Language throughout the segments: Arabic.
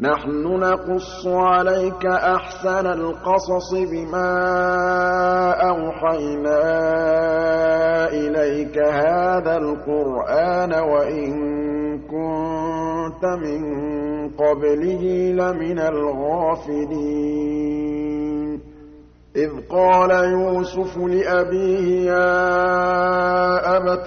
نحن نقص عليك أحسن القصص بما أوحينا إليك هذا القرآن وإن كنت من قبله لمن الغافلين. إذ قال يوسف لأبيه يا أبت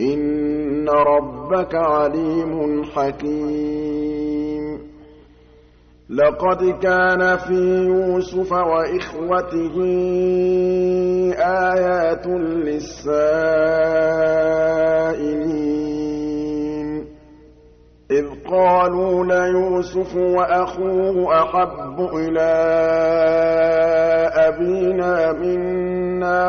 إِنَّ رَبَّكَ عَلِيمٌ حَكِيمٌ. لَقَدْ كَانَ فِي يُوسُفَ وَإِخْوَتِهِ آيَاتٌ لِّلسَّائِلِينَ. إِذْ قَالُوا لَيُوسُفُ وَأَخُوهُ أَحَبُّ إِلَىٰ أَبِينَا مِنَّا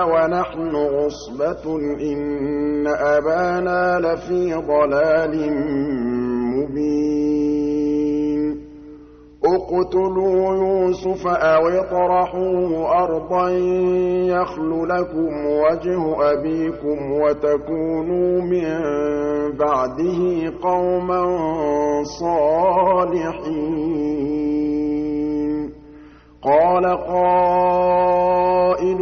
وَنَحْنُ عُصْبَةٌ إِنَّ أَبَانَا لَفِي ضَلَالٍ مُّبِينٍ. اقْتُلُوا يُوسُفَ أَوِ اطْرَحُوهُ أَرْضًا يَخْلُ لَكُمْ وَجْهُ أَبِيكُمْ وَتَكُونُوا مِن بَعْدِهِ قَوْمًا صَالِحِينَ. قَالَ قَائِلٌ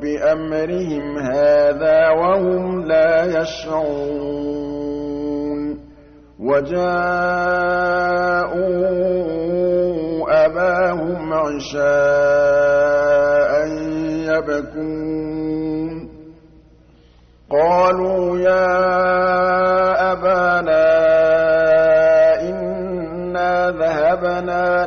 بِأَمْرِهِمْ هَٰذَا وَهُمْ لَا يَشْعُرُونَ وَجَاءُوا أَبَاهُمْ عِشَاءً يَبْكُونَ قَالُوا يَا أَبَانَا إِنَّا ذَهَبْنَا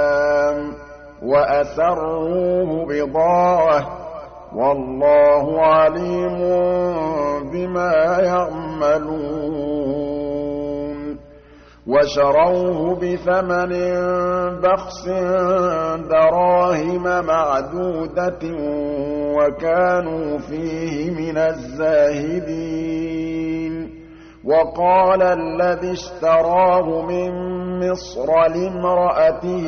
ۚ وَأَسَرُّوهُ بِضَاعَةً ۚ وَاللَّهُ عَلِيمٌ بِمَا يَعْمَلُونَ. وَشَرَوْهُ بِثَمَنٍ بَخْسٍ دَرَاهِمَ مَعْدُودَةٍ وَكَانُوا فِيهِ مِنَ الزَّاهِدِينَ. وَقَالَ الَّذِي اشْتَرَاهُ مِن مِّصْرَ لِامْرَأَتِهِ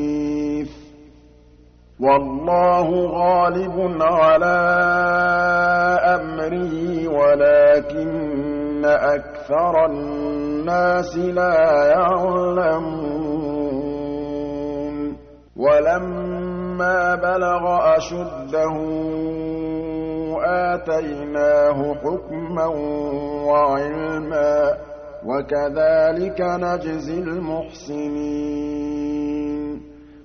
وَاللَّهُ غَالِبٌ عَلَىٰ أَمْرِهِ وَلَٰكِنَّ أَكْثَرَ النَّاسِ لَا يَعْلَمُونَ. وَلَمَّا بَلَغَ أَشُدَّهُ آتَيْنَاهُ حُكْمًا وَعِلْمًا ۚ وَكَذَٰلِكَ نَجْزِي الْمُحْسِنِينَ.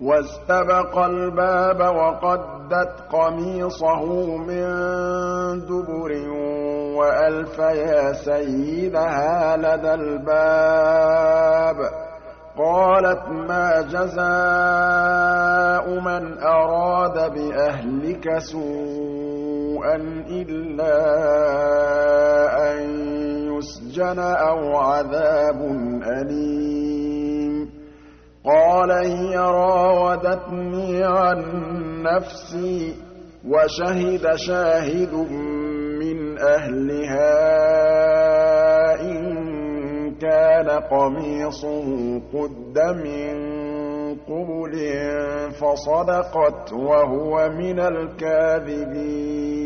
وَاسْتَبَقَا الْبَابَ وَقَدَّتْ قَمِيصَهُ مِن دُبُرٍ وَأَلْفَ يَا سَيِّدَهَا لَدَى الْبَابِ ۚ. قَالَتْ مَا جَزَاءُ مَنْ أَرَادَ بِأَهْلِكَ سُوءًا إِلَّا أَن يُسْجَنَ أَوْ عَذَابٌ أَلِيمٌ. قَالَ هِيَ رَاوَدَتْنِي عَن نَّفْسِي ۚ وَشَهِدَ شَاهِدٌ مِّنْ أَهْلِهَا إِن كَانَ قَمِيصُهُ قُدَّ مِن قُبُلٍ فَصَدَقَتْ وَهُوَ مِنَ الْكَاذِبِينَ.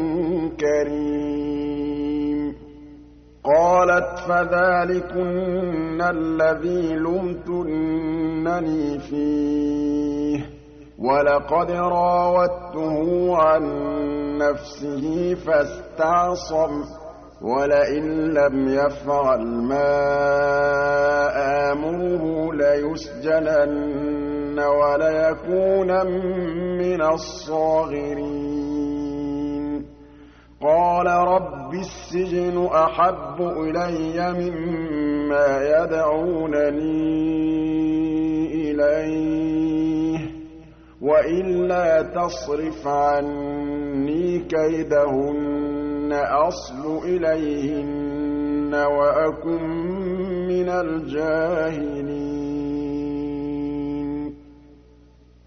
كَرِيمٌ. قَالَتْ فَذَٰلِكُنَّ الَّذِي لُمْتُنَّنِي فِيهِ ۖ. وَلَقَدْ رَاوَدتُّهُ عَن نَّفْسِهِ فَاسْتَعْصَمَ ۖ. وَلَئِن لَّمْ يَفْعَلْ مَا آمُرُهُ لَيُسْجَنَنَّ وَلَيَكُونًا مِّنَ الصَّاغِرِينَ. قَالَ رَبِّ السِّجْنُ أَحَبُّ إِلَيَّ مِمَّا يَدْعُونَنِي إِلَيْهِ ۖ وَإِلَّا تَصْرِفْ عَنِّي كَيْدَهُنَّ أَصْبُ إِلَيْهِنَّ وَأَكُن مِّنَ الْجَاهِلِينَ.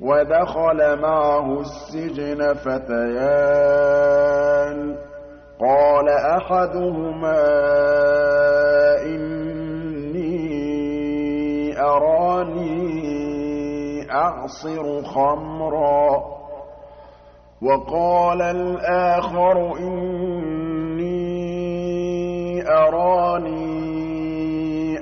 وَدَخَلَ مَعَهُ السِّجْنَ فَتَيَانِ ۖ. قَالَ أَحَدُهُمَا إِنِّي أَرَانِي أَعْصِرُ خَمْرًا ۖ. وَقَالَ الْآخَرُ إِنِّي أَرَانِي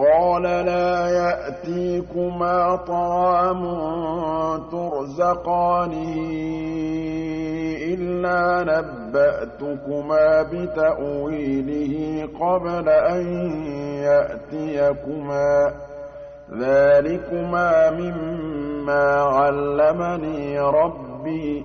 قَالَ لَا يَأْتِيكُمَا طَعَامٌ تُرْزَقَانِهِ إِلَّا نَبَّأْتُكُمَا بِتَأْوِيلِهِ قَبْلَ أَن يَأْتِيَكُمَا ۚ. ذَٰلِكُمَا مِمَّا عَلَّمَنِي رَبِّي ۚ.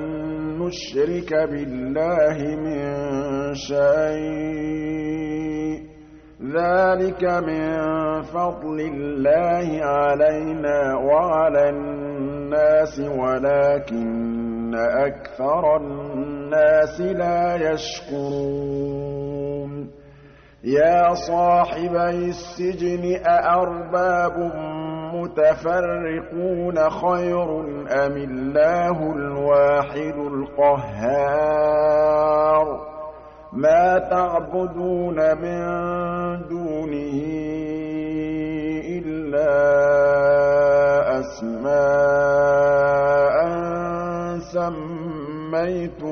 نُّشْرِكَ بِاللَّهِ مِن شَيْءٍ ۚ. ذَٰلِكَ مِن فَضْلِ اللَّهِ عَلَيْنَا وَعَلَى النَّاسِ وَلَٰكِنَّ أَكْثَرَ النَّاسِ لَا يَشْكُرُونَ. يَا صَاحِبَيِ السِّجْنِ أَأَرْبَابٌ مُّتَفَرِّقُونَ خَيْرٌ أَمِ اللَّهُ الْوَاحِدُ الْقَهَّارُ؟ مَا تَعْبُدُونَ مِن دُونِهِ إِلَّا أَسْمَاءً سَمَّيْتُمُوهَا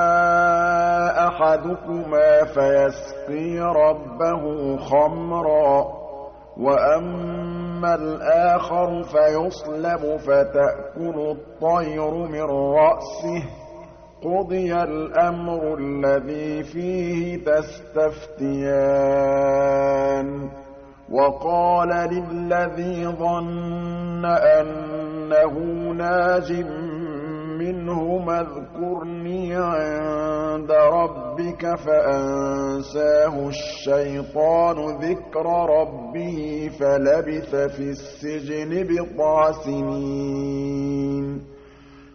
أحدكما فيسقي ربه خمرا وأما الآخر فيصلب فتأكل الطير من رأسه قضي الأمر الذي فيه تستفتيان وقال للذي ظن أنه ناج منهما اذكرني عند ربك فأنساه الشيطان ذكر ربه فلبث في السجن بضع سنين.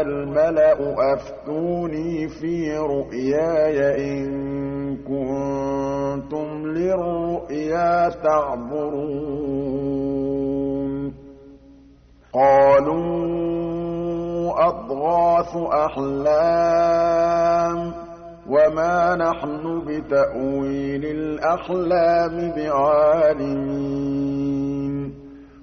الملأ أفتوني في رؤياي إن كنتم للرؤيا تعبرون. قالوا أضغاث أحلام وما نحن بتأويل الأحلام بعالمين.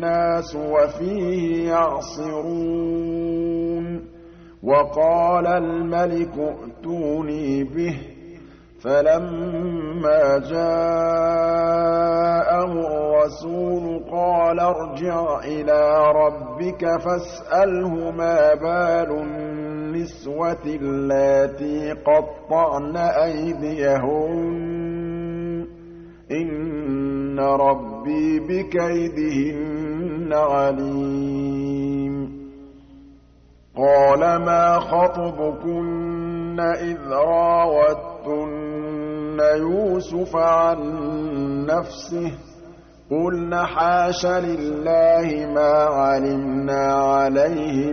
الناس وفيه يعصرون. وقال الملك ائتوني به. فلما جاءه الرسول قال ارجع إلى ربك فاسأله ما بال النسوة اللاتي قطعن أيديهن. إن ربي بكيدهن. عليم قال ما خطبكن إذ راوتن يوسف عن نفسه؟ قلن حاش لله ما علمنا عليه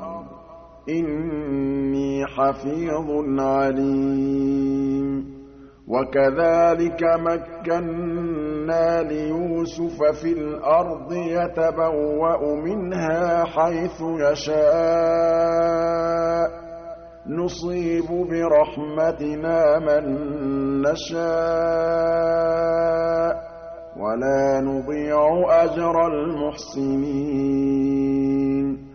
إِنِّي حَفِيظٌ عَلِيمٌ. وَكَذَٰلِكَ مَكَّنَّا لِيُوسُفَ فِي الْأَرْضِ يَتَبَوَّأُ مِنْهَا حَيْثُ يَشَاءُ ۚ. نُصِيبُ بِرَحْمَتِنَا مَن نَّشَاءُ ۖ. وَلَا نُضِيعُ أَجْرَ الْمُحْسِنِينَ.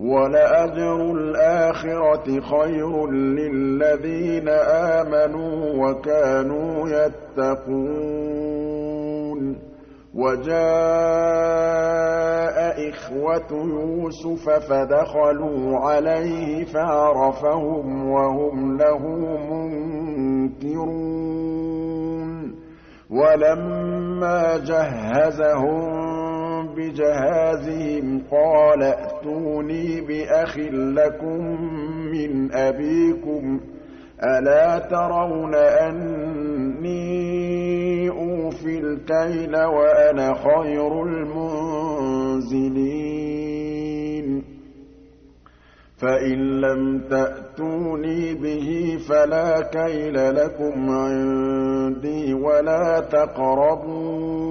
وَلَأَجْرُ الْآخِرَةِ خَيْرٌ لِّلَّذِينَ آمَنُوا وَكَانُوا يَتَّقُونَ. وَجَاءَ إِخْوَةُ يُوسُفَ فَدَخَلُوا عَلَيْهِ فَعَرَفَهُمْ وَهُمْ لَهُ مُنكِرُونَ. وَلَمَّا جَهَّزَهُم بِجَهَازِهِمْ قَالَ ائْتُونِي بِأَخٍ لَّكُم مِّنْ أَبِيكُمْ ۚ أَلَا تَرَوْنَ أَنِّي أُوفِي الْكَيْلَ وَأَنَا خَيْرُ الْمُنزِلِينَ. فَإِن لَّمْ تَأْتُونِي بِهِ فَلَا كَيْلَ لَكُمْ عِندِي وَلَا تَقْرَبُونِ.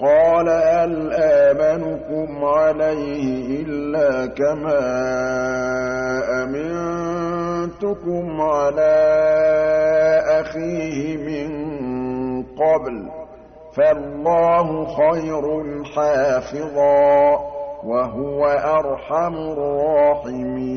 قَالَ هَلْ آمَنُكُمْ عَلَيْهِ إِلَّا كَمَا أَمِنتُكُمْ عَلَىٰ أَخِيهِ مِن قَبْلُ ۖ فَاللَّهُ خَيْرٌ حَافِظًا ۖ وَهُوَ أَرْحَمُ الرَّاحِمِينَ.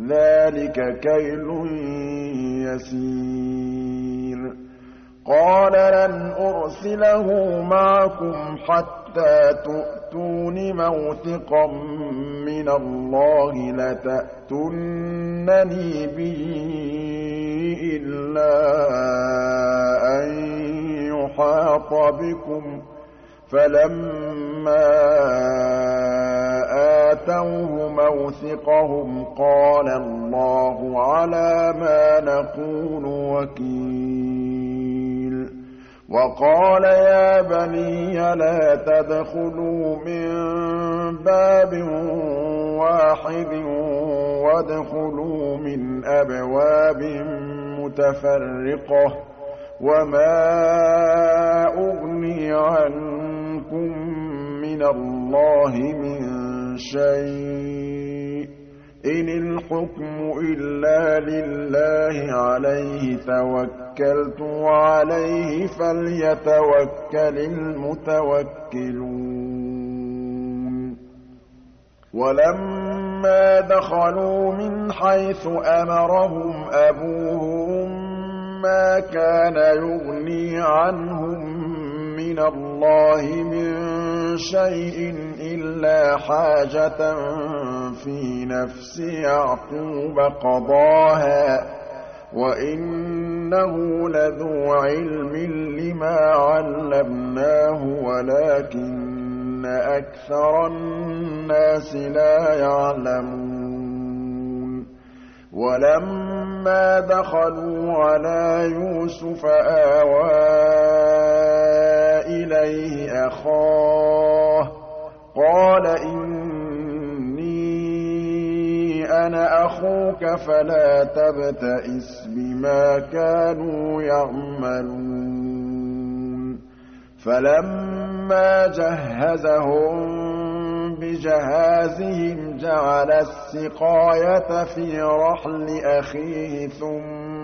ذَٰلِكَ كَيْلٌ يَسِيرٌ. قَالَ لَنْ أُرْسِلَهُ مَعَكُمْ حَتَّىٰ تُؤْتُونِ مَوْثِقًا مِّنَ اللَّهِ لَتَأْتُنَّنِي بِهِ إِلَّا أَن يُحَاطَ بِكُمْ ۖ. فَلَمَّا آتَوْهُ مَوْثِقَهُمْ قَالَ اللَّهُ عَلَىٰ مَا نَقُولُ وَكِيلٌ وَقَالَ يَا بَنِيَّ لَا تَدْخُلُوا مِن بَابٍ وَاحِدٍ وَادْخُلُوا مِنْ أَبْوَابٍ مُّتَفَرِّقَةٍ ۖ وَمَا أُغْنِي عَنكُم مِّنَ اللَّهِ مِن شَيْءٍ ۚ إِنِ الْحُكْمُ إِلَّا لِلَّهِ عَلَيْهِ تَوَكَّلْتُ وَعَلَيْهِ فَلْيَتَوَكَّلِ الْمُتَوَكِّلُونَ وَلَمَّا دَخَلُوا مِنْ حَيْثُ أَمَرَهُمْ أَبُوهُم مَّا كَانَ يُغْنِي عَنْهُم مِّنَ اللَّهِ مِن شَيْءٍ إِلَّا حَاجَةً فِي نَفْسِ يَعْقُوبَ قَضَاهَا ۚ وَإِنَّهُ لَذُو عِلْمٍ لِّمَا عَلَّمْنَاهُ وَلَٰكِنَّ أَكْثَرَ النَّاسِ لَا يَعْلَمُونَ. وَلَمَّا دَخَلُوا عَلَىٰ يُوسُفَ آوَىٰ إِلَيْهِ أَخَاهُ قَالَ إِنِّي أَنَا أَخُوكَ فَلَا تَبْتَئِسْ بِمَا كَانُوا يَعْمَلُونَ. فَلَمَّا جَهَّزَهُم بِجَهَازِهِمْ جَعَلَ السِّقَايَةَ فِي رَحْلِ أَخِيهِ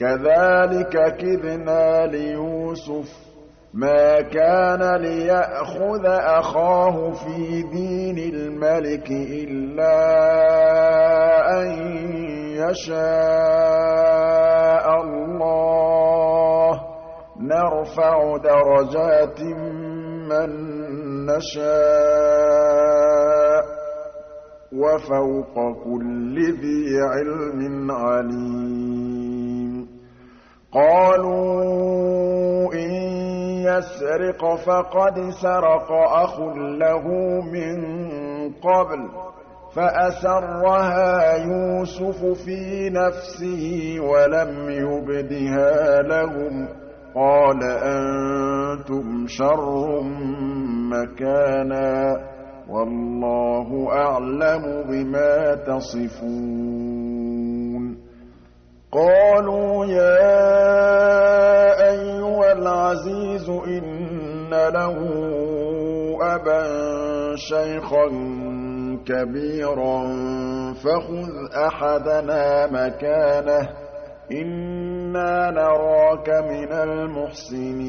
كَذَٰلِكَ كِدْنَا لِيُوسُفَ ۖ مَا كَانَ لِيَأْخُذَ أَخَاهُ فِي دِينِ الْمَلِكِ إِلَّا أَن يَشَاءَ اللَّهُ ۚ. نَرْفَعُ دَرَجَاتٍ مَّن نَّشَاءُ ۗ وَفَوْقَ كُلِّ ذِي عِلْمٍ عَلِيمٌ. قَالُوا إِن يَسْرِقْ فَقَدْ سَرَقَ أَخٌ لَّهُ مِن قَبْلُ فَأَسَرَّهَا يُوسُفُ فِي نَفْسِهِ وَلَمْ يُبْدِهَا لَهُمْ ۚ قَالَ أَنتُمْ شَرٌّ مَّكَانًا ۖ وَاللَّهُ أَعْلَمُ بِمَا تَصِفُونَ قَالُوا يَا أَيُّهَا الْعَزِيزُ إِنَّ لَهُ أَبًا شَيْخًا كَبِيرًا فَخُذْ أَحَدَنَا مَكَانَهُ ۖ إِنَّا نَرَاكَ مِنَ الْمُحْسِنِينَ.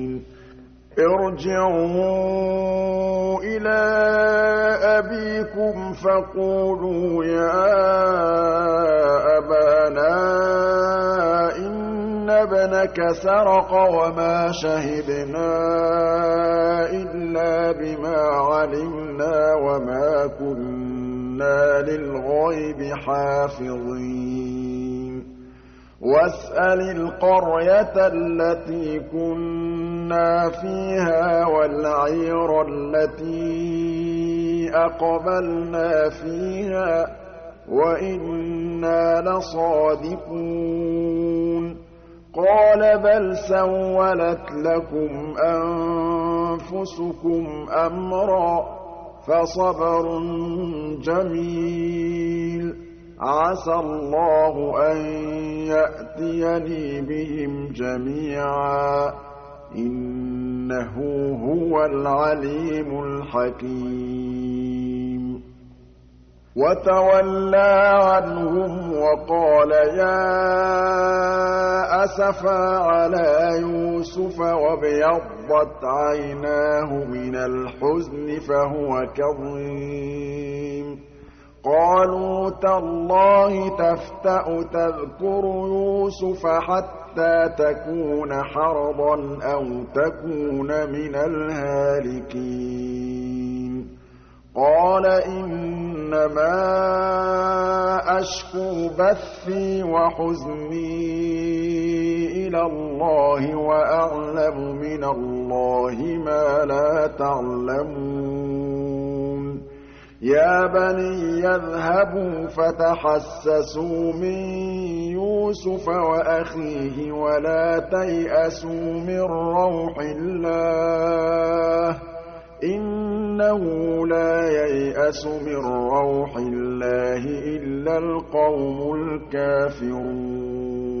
ارْجِعُوا إِلَىٰ أَبِيكُمْ فَقُولُوا يَا أَبَانَا إِنَّ ابْنَكَ سَرَقَ وَمَا شَهِدْنَا إِلَّا بِمَا عَلِمْنَا وَمَا كُنَّا لِلْغَيْبِ حَافِظِينَ. وَاسْأَلِ الْقَرْيَةَ الَّتِي كُنَّا فِيهَا وَالْعِيرَ الَّتِي أَقْبَلْنَا فِيهَا ۖ وَإِنَّا لَصَادِقُونَ قَالَ بَلْ سَوَّلَتْ لَكُمْ أَنفُسُكُمْ أَمْرًا ۖ فَصَبْرٌ جَمِيلٌ عَسَى اللَّهُ أَن يَأْتِيَنِي بِهِمْ جَمِيعًا ۚ إِنَّهُ هُوَ الْعَلِيمُ الْحَكِيمُ. وَتَوَلَّىٰ عَنْهُمْ وَقَالَ يَا أَسَفَىٰ عَلَىٰ يُوسُفَ وَابْيَضَّتْ عَيْنَاهُ مِنَ الْحُزْنِ فَهُوَ كَظِيمٌ. قَالُوا تَاللَّهِ تَفْتَأُ تَذْكُرُ يُوسُفَ حَتَّىٰ تَكُونَ حَرَضًا أَوْ تَكُونَ مِنَ الْهَالِكِينَ. قَالَ إِنَّمَا أَشْكُو بَثِّي وَحُزْنِي إِلَى اللَّهِ وَأَعْلَمُ مِنَ اللَّهِ مَا لَا تَعْلَمُونَ. يَا بَنِيَّ اذْهَبُوا فَتَحَسَّسُوا مِن يُوسُفَ وَأَخِيهِ وَلَا تَيْأَسُوا مِن رَّوْحِ اللَّهِ ۖ إِنَّهُ لَا يَيْأَسُ مِن رَّوْحِ اللَّهِ إِلَّا الْقَوْمُ الْكَافِرُونَ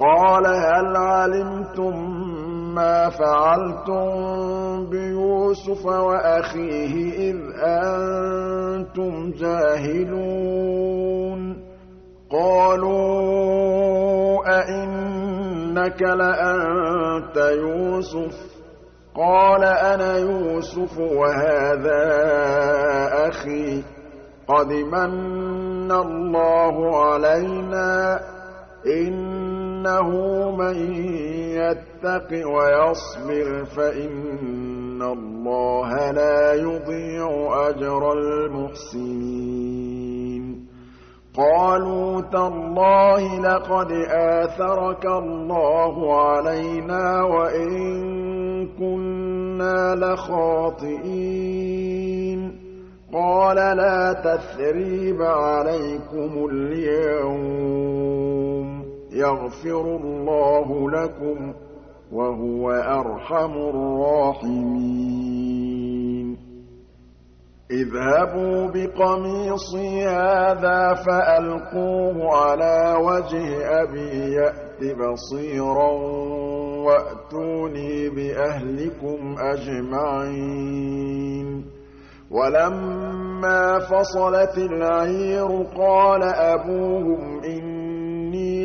قَالَ هَلْ عَلِمْتُم مَّا فَعَلْتُم بِيُوسُفَ وَأَخِيهِ إِذْ أَنتُمْ جَاهِلُونَ؟ قَالُوا أَإِنَّكَ لَأَنتَ يُوسُفُ ۖ؟ قَالَ أَنَا يُوسُفُ وَهَٰذَا أَخِي ۖ. قَدْ مَنَّ اللَّهُ عَلَيْنَا ۖ إِنَّهُ مَن يَتَّقِ وَيَصْبِرْ فَإِنَّ اللَّهَ لَا يُضِيعُ أَجْرَ الْمُحْسِنِينَ. قَالُوا تَاللَّهِ لَقَدْ آثَرَكَ اللَّهُ عَلَيْنَا وَإِن كُنَّا لَخَاطِئِينَ. قَالَ لَا تَثْرِيبَ عَلَيْكُمُ الْيَوْمَ ۖ. يَغْفِرُ اللَّهُ لَكُمْ ۖ وَهُوَ أَرْحَمُ الرَّاحِمِينَ. اذْهَبُوا بِقَمِيصِي هَٰذَا فَأَلْقُوهُ عَلَىٰ وَجْهِ أَبِي يَأْتِ بَصِيرًا وَأْتُونِي بِأَهْلِكُمْ أَجْمَعِينَ. وَلَمَّا فَصَلَتِ الْعِيرُ قَالَ أَبُوهُمْ إِنِّي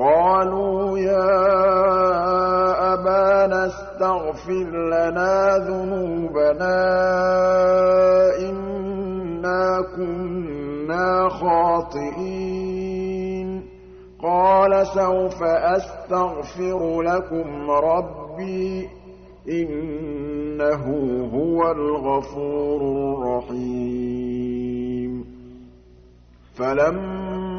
قَالُوا يَا أَبَانَا اسْتَغْفِرْ لَنَا ذُنُوبَنَا إِنَّا كُنَّا خَاطِئِينَ. قَالَ سَوْفَ أَسْتَغْفِرُ لَكُمْ رَبِّي ۖ إِنَّهُ هُوَ الْغَفُورُ الرَّحِيمُ. فَلَمَّا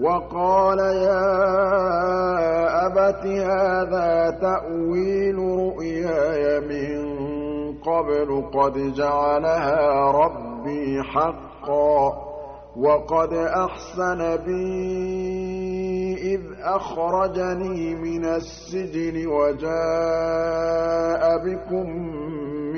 وَقَالَ يَا أَبَتِ هَٰذَا تَأْوِيلُ رُؤْيَايَ مِن قَبْلُ قَدْ جَعَلَهَا رَبِّي حَقًّا ۖ وَقَدْ أَحْسَنَ بِي إِذْ أَخْرَجَنِي مِنَ السِّجْنِ وَجَاءَ بِكُم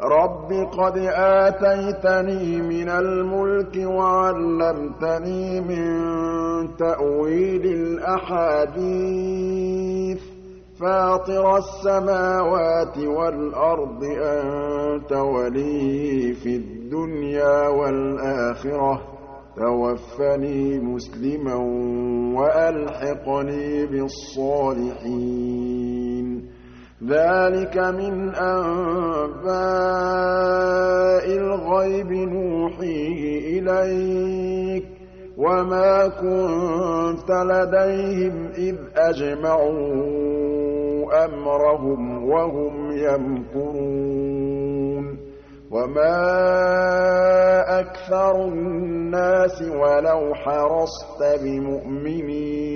رَبِّ قَدْ آتَيْتَنِي مِنَ الْمُلْكِ وَعَلَّمْتَنِي مِن تَأْوِيلِ الْأَحَادِيثِ فَاطِرَ السَّمَاوَاتِ وَالْأَرْضِ أَنتَ وَلِيِّي فِي الدُّنْيَا وَالْآخِرَةِ ۖ تَوَفَّنِي مُسْلِمًا وَأَلْحِقْنِي بِالصَّالِحِينَ ذَٰلِكَ مِنْ أَنبَاءِ الْغَيْبِ نُوحِيهِ إِلَيْكَ ۖ وَمَا كُنتَ لَدَيْهِمْ إِذْ أَجْمَعُوا أَمْرَهُمْ وَهُمْ يَمْكُرُونَ وَمَا أَكْثَرُ النَّاسِ وَلَوْ حَرَصْتَ بِمُؤْمِنِينَ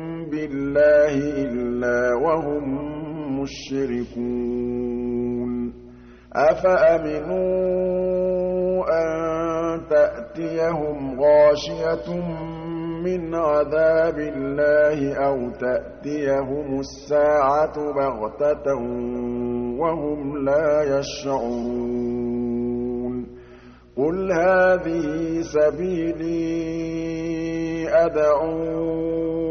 بِاللَّهِ إِلَّا وَهُم مُّشْرِكُونَ. أَفَأَمِنُوا أَن تَأْتِيَهُمْ غَاشِيَةٌ مِّنْ عَذَابِ اللَّهِ أَوْ تَأْتِيَهُمُ السَّاعَةُ بَغْتَةً وَهُمْ لَا يَشْعُرُونَ؟ قُلْ هَٰذِهِ سَبِيلِي أَدْعُو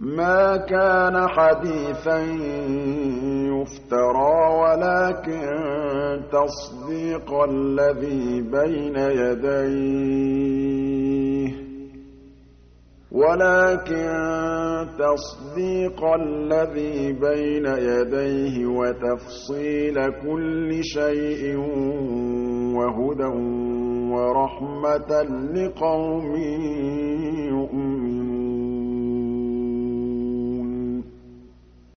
مَا كَانَ حَدِيثًا يُفْتَرَىٰ وَلَٰكِن تَصْدِيقَ الَّذِي بَيْنَ يَدَيْهِ وَلَٰكِن تَصْدِيقَ الَّذِي بَيْنَ يَدَيْهِ وَتَفْصِيلَ كُلِّ شَيْءٍ وَهُدًى وَرَحْمَةً لِّقَوْمٍ يُؤْمِنُونَ.